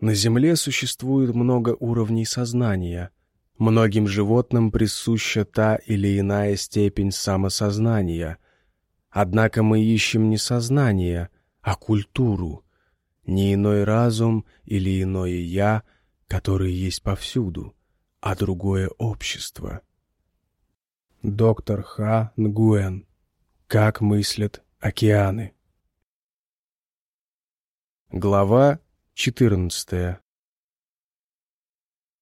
На Земле существует много уровней сознания. Многим животным присуща та или иная степень самосознания. Однако мы ищем не сознание, а культуру, не иной разум или иное «я», которые есть повсюду, а другое общество. Доктор Ха Нгуэн. Как мыслят океаны. Глава 14.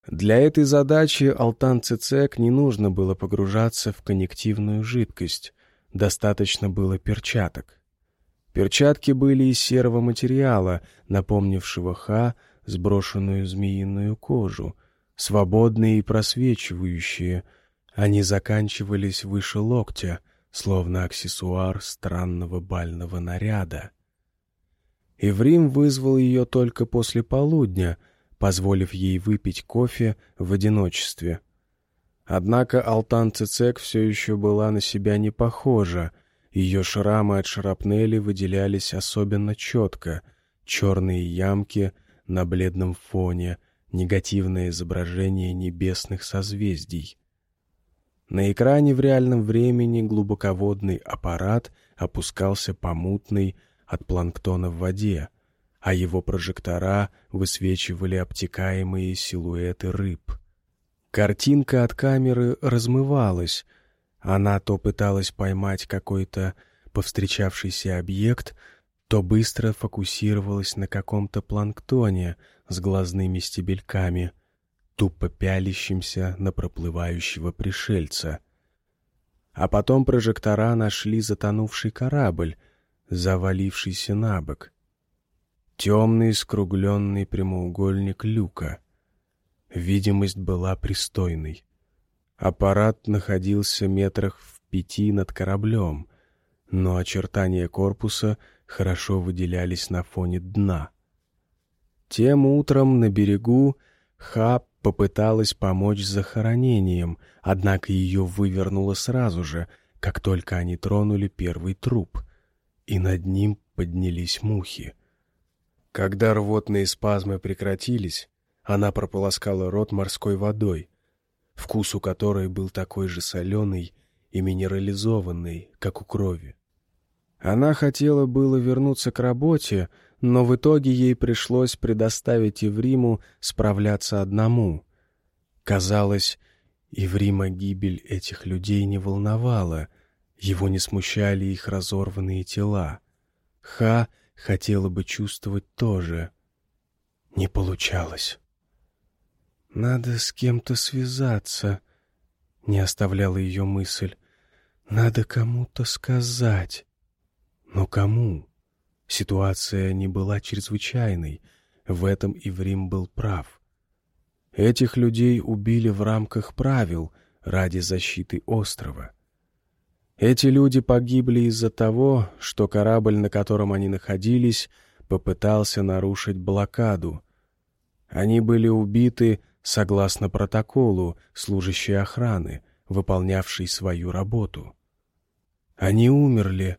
Для этой задачи Алтан Цицек не нужно было погружаться в коннективную жидкость, достаточно было перчаток. Перчатки были из серого материала, напомнившего ха сброшенную змеиную кожу, свободные и просвечивающие. Они заканчивались выше локтя, словно аксессуар странного бального наряда. Иврим вызвал ее только после полудня, позволив ей выпить кофе в одиночестве. Однако Алтан Цицек все еще была на себя не похожа. Ее шрамы от шрапнели выделялись особенно четко. Черные ямки на бледном фоне, негативное изображение небесных созвездий. На экране в реальном времени глубоководный аппарат опускался по мутной, от планктона в воде, а его прожектора высвечивали обтекаемые силуэты рыб. Картинка от камеры размывалась. Она то пыталась поймать какой-то повстречавшийся объект, то быстро фокусировалась на каком-то планктоне с глазными стебельками, тупо пялящимся на проплывающего пришельца. А потом прожектора нашли затонувший корабль — завалившийся на бок. Темный скругленный прямоугольник люка. Видимость была пристойной. Аппарат находился метрах в пяти над кораблем, но очертания корпуса хорошо выделялись на фоне дна. Тем утром на берегу Ха попыталась помочь с захоронением, однако ее вывернуло сразу же, как только они тронули первый труп — и над ним поднялись мухи. Когда рвотные спазмы прекратились, она прополоскала рот морской водой, вкус у которой был такой же соленый и минерализованный, как у крови. Она хотела было вернуться к работе, но в итоге ей пришлось предоставить Евриму справляться одному. Казалось, Еврима гибель этих людей не волновала — его не смущали их разорванные тела. Ха хотела бы чувствовать тоже. Не получалось. «Надо с кем-то связаться», — не оставляла ее мысль. «Надо кому-то сказать». Но кому? Ситуация не была чрезвычайной. В этом Иврим был прав. Этих людей убили в рамках правил ради защиты острова. Эти люди погибли из-за того, что корабль, на котором они находились, попытался нарушить блокаду. Они были убиты согласно протоколу служащей охраны, выполнявшей свою работу. Они умерли.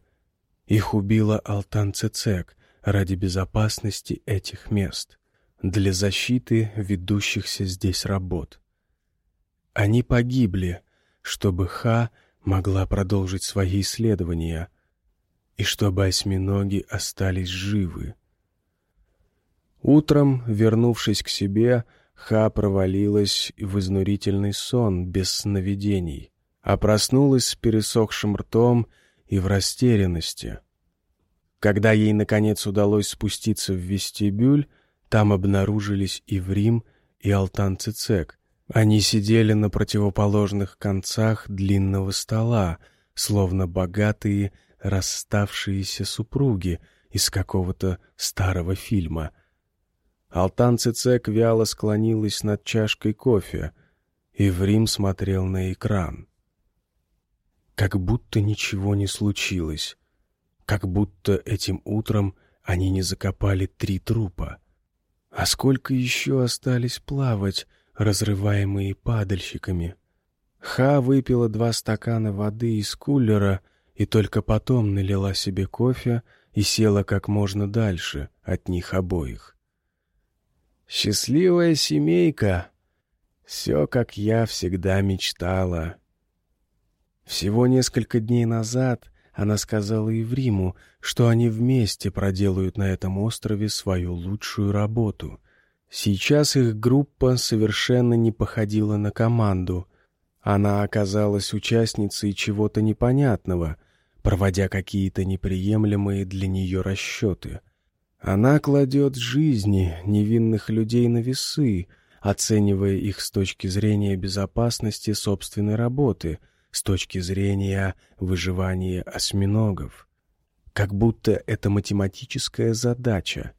Их убила Алтан Цецек ради безопасности этих мест, для защиты ведущихся здесь работ. Они погибли, чтобы Ха — могла продолжить свои исследования, и чтобы осьминоги остались живы. Утром, вернувшись к себе, Ха провалилась в изнурительный сон без сновидений, а проснулась с пересохшим ртом и в растерянности. Когда ей, наконец, удалось спуститься в вестибюль, там обнаружились и Врим, и Алтан Цицек — они сидели на противоположных концах длинного стола, словно богатые расставшиеся супруги из какого-то старого фильма. Алтан Цицек вяло склонилась над чашкой кофе, и Врим смотрел на экран. Как будто ничего не случилось, как будто этим утром они не закопали три трупа. А сколько еще остались плавать, разрываемые падальщиками. Ха выпила два стакана воды из кулера и только потом налила себе кофе и села как можно дальше от них обоих. Счастливая семейка. Все, как я всегда мечтала. Всего несколько дней назад она сказала Евриму, что они вместе проделают на этом острове свою лучшую работу. Сейчас их группа совершенно не походила на команду. Она оказалась участницей чего-то непонятного, проводя какие-то неприемлемые для нее расчеты. Она кладет жизни невинных людей на весы, оценивая их с точки зрения безопасности собственной работы — с точки зрения выживания осьминогов. Как будто это математическая задача.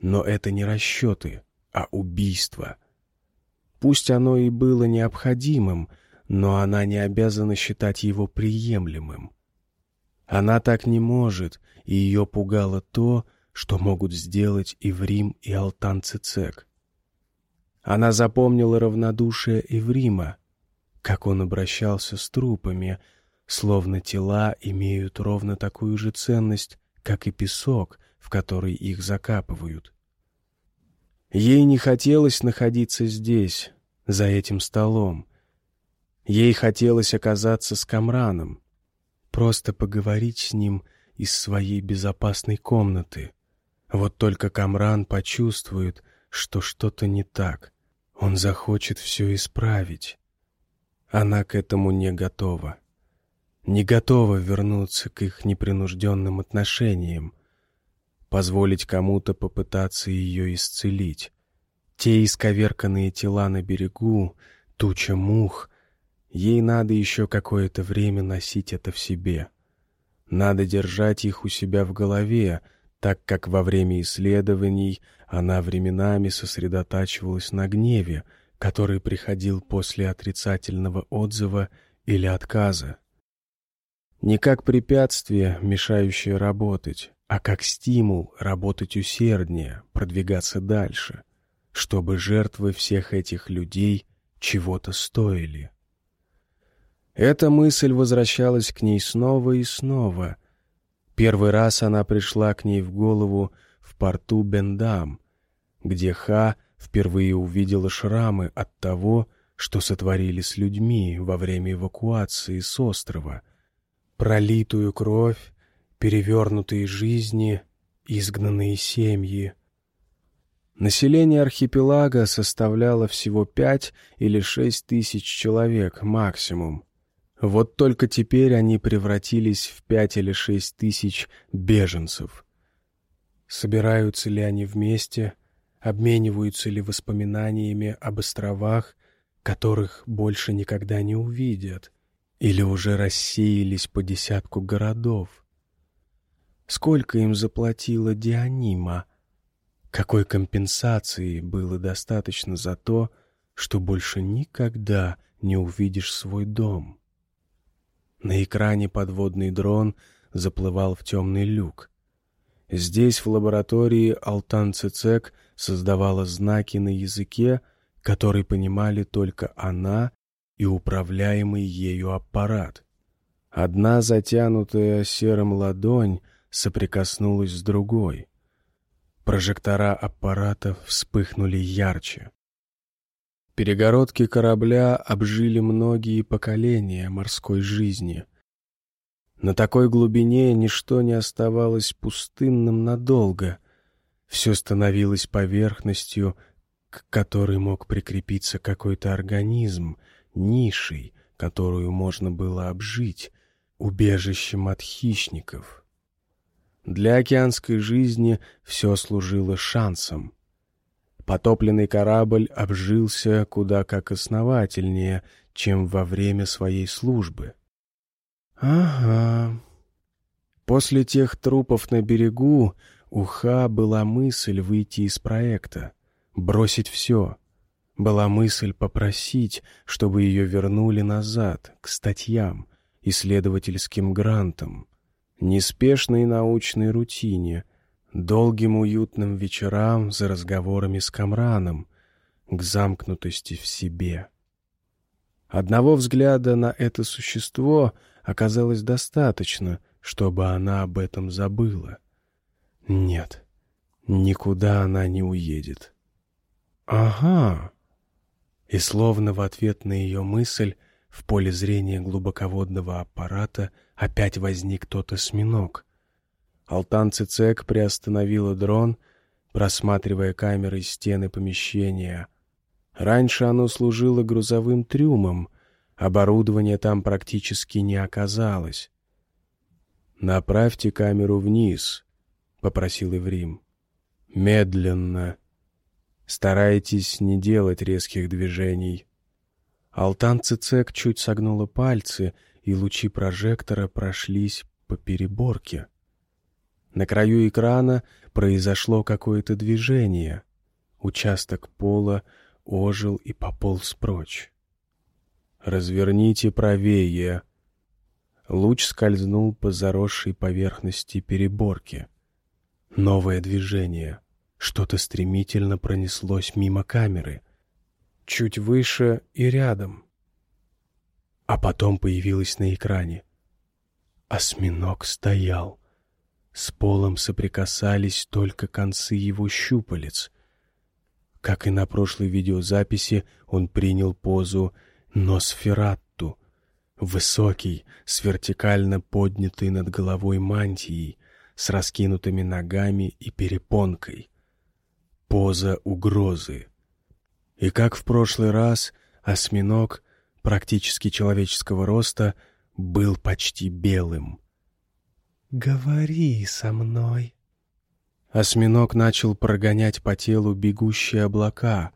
Но это не расчеты, а убийство. Пусть оно и было необходимым, но она не обязана считать его приемлемым. Она так не может, и ее пугало то, что могут сделать и Врим, и Алтан Цицек. Она запомнила равнодушие Иврима, как он обращался с трупами, словно тела имеют ровно такую же ценность, как и песок, в который их закапывают. Ей не хотелось находиться здесь, за этим столом. Ей хотелось оказаться с Камраном, просто поговорить с ним из своей безопасной комнаты. Вот только Камран почувствует, что что-то не так. Он захочет все исправить. Она к этому не готова. Не готова вернуться к их непринужденным отношениям, позволить кому-то попытаться ее исцелить. Те исковерканные тела на берегу, туча мух, ей надо еще какое-то время носить это в себе. Надо держать их у себя в голове, так как во время исследований она временами сосредотачивалась на гневе, который приходил после отрицательного отзыва или отказа. Не как препятствие, мешающее работать, а как стимул работать усерднее, продвигаться дальше, чтобы жертвы всех этих людей чего-то стоили. Эта мысль возвращалась к ней снова и снова. Первый раз она пришла к ней в голову в порту Бендам, где Ха — впервые увидела шрамы от того, что сотворили с людьми во время эвакуации с острова. Пролитую кровь, перевернутые жизни, изгнанные семьи. Население архипелага составляло всего пять или шесть тысяч человек максимум. Вот только теперь они превратились в пять или шесть тысяч беженцев. Собираются ли они вместе — обмениваются ли воспоминаниями об островах, которых больше никогда не увидят, или уже рассеялись по десятку городов. Сколько им заплатила Дианима? Какой компенсации было достаточно за то, что больше никогда не увидишь свой дом? На экране подводный дрон заплывал в темный люк. Здесь, в лаборатории, Алтан Цицек создавала знаки на языке, который понимали только она и управляемый ею аппарат. Одна затянутая серым ладонь соприкоснулась с другой. Прожектора аппарата вспыхнули ярче. Перегородки корабля обжили многие поколения морской жизни — на такой глубине ничто не оставалось пустынным надолго. Все становилось поверхностью, к которой мог прикрепиться какой-то организм, нишей, которую можно было обжить, убежищем от хищников. Для океанской жизни все служило шансом. Потопленный корабль обжился куда как основательнее, чем во время своей службы. Ага. После тех трупов на берегу у Ха была мысль выйти из проекта, бросить все. Была мысль попросить, чтобы ее вернули назад, к статьям, исследовательским грантам, неспешной научной рутине, долгим уютным вечерам за разговорами с Камраном, к замкнутости в себе. Одного взгляда на это существо — оказалось достаточно, чтобы она об этом забыла. Нет, никуда она не уедет. «Ага». И словно в ответ на ее мысль в поле зрения глубоководного аппарата опять возник тот осьминог. Алтан Цицек приостановила дрон, просматривая камеры стены помещения. Раньше оно служило грузовым трюмом, оборудования там практически не оказалось. «Направьте камеру вниз», — попросил Иврим. «Медленно. Старайтесь не делать резких движений». Алтан Цицек чуть согнула пальцы, и лучи прожектора прошлись по переборке. На краю экрана произошло какое-то движение. Участок пола ожил и пополз прочь. «Разверните правее», Луч скользнул по заросшей поверхности переборки. Новое движение. Что-то стремительно пронеслось мимо камеры. Чуть выше и рядом. А потом появилось на экране. Осьминог стоял. С полом соприкасались только концы его щупалец. Как и на прошлой видеозаписи, он принял позу Носферат, Высокий, с вертикально поднятой над головой мантией, с раскинутыми ногами и перепонкой. Поза угрозы. И как в прошлый раз, осьминог, практически человеческого роста, был почти белым. «Говори со мной». Осьминог начал прогонять по телу бегущие облака,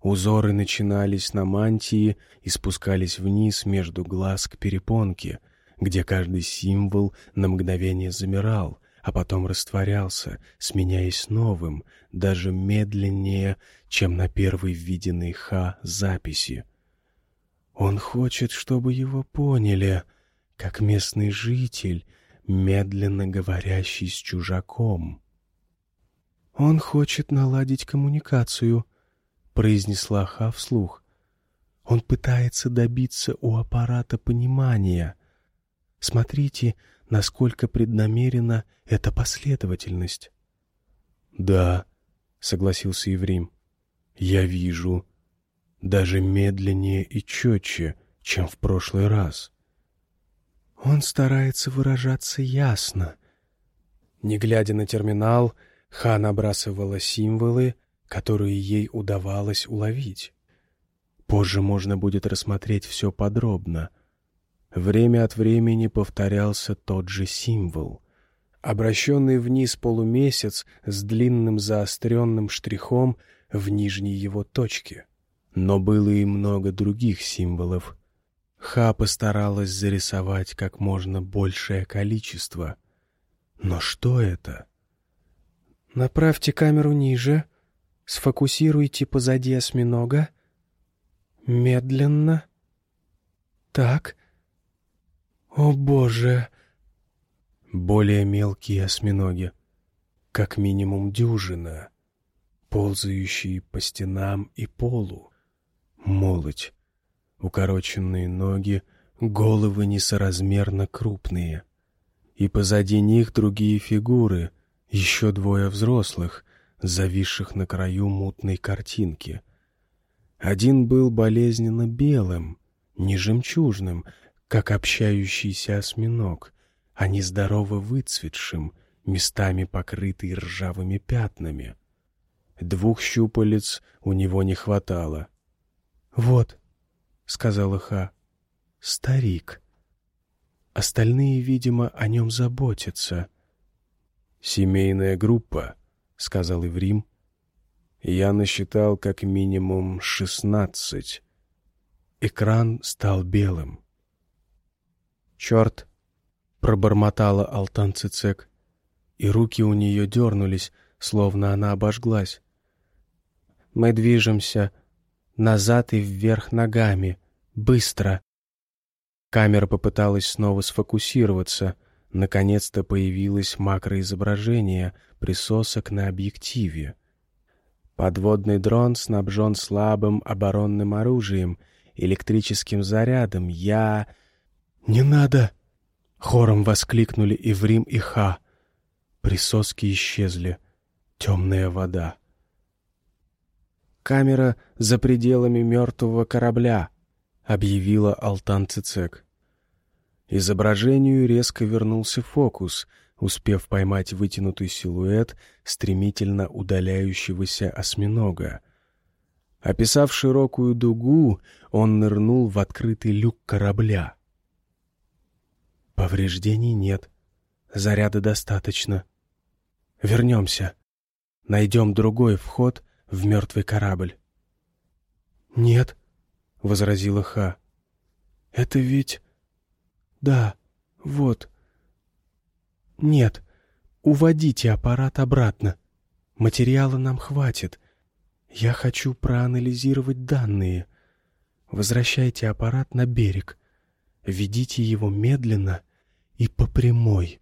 Узоры начинались на мантии и спускались вниз между глаз к перепонке, где каждый символ на мгновение замирал, а потом растворялся, сменяясь новым, даже медленнее, чем на первой виденной Ха записи. Он хочет, чтобы его поняли, как местный житель, медленно говорящий с чужаком. Он хочет наладить коммуникацию, произнесла Ха вслух. Он пытается добиться у аппарата понимания. Смотрите, насколько преднамерена эта последовательность. Да, согласился Еврим. Я вижу. Даже медленнее и четче, чем в прошлый раз. Он старается выражаться ясно. Не глядя на терминал, Ха набрасывала символы, которые ей удавалось уловить. Позже можно будет рассмотреть все подробно. Время от времени повторялся тот же символ. Обращенный вниз полумесяц с длинным заостренным штрихом в нижней его точке. Но было и много других символов. Ха постаралась зарисовать как можно большее количество. Но что это? «Направьте камеру ниже», Сфокусируйте позади осьминога. Медленно. Так. О, Боже! Более мелкие осьминоги. Как минимум дюжина. Ползающие по стенам и полу. Молоть. Укороченные ноги, головы несоразмерно крупные. И позади них другие фигуры, еще двое взрослых — зависших на краю мутной картинки. Один был болезненно белым, не жемчужным, как общающийся осьминог, а нездорово выцветшим, местами покрытый ржавыми пятнами. Двух щупалец у него не хватало. «Вот», — сказала Ха, — «старик». Остальные, видимо, о нем заботятся. «Семейная группа», — сказал Иврим. Я насчитал как минимум шестнадцать. Экран стал белым. «Черт!» — пробормотала Алтан Цицек, и руки у нее дернулись, словно она обожглась. «Мы движемся назад и вверх ногами. Быстро!» Камера попыталась снова сфокусироваться — Наконец-то появилось макроизображение присосок на объективе. Подводный дрон снабжен слабым оборонным оружием, электрическим зарядом. Я... «Не надо!» — хором воскликнули Иврим и Ха. Присоски исчезли. Темная вода. Камера за пределами мертвого корабля», — объявила Алтан Цицек. Изображению резко вернулся фокус, успев поймать вытянутый силуэт стремительно удаляющегося осьминога. Описав широкую дугу, он нырнул в открытый люк корабля. Повреждений нет. Заряда достаточно. Вернемся. Найдем другой вход в мертвый корабль. «Нет», — возразила Ха. «Это ведь...» «Да, вот. Нет, уводите аппарат обратно. Материала нам хватит. Я хочу проанализировать данные. Возвращайте аппарат на берег. Ведите его медленно и по прямой.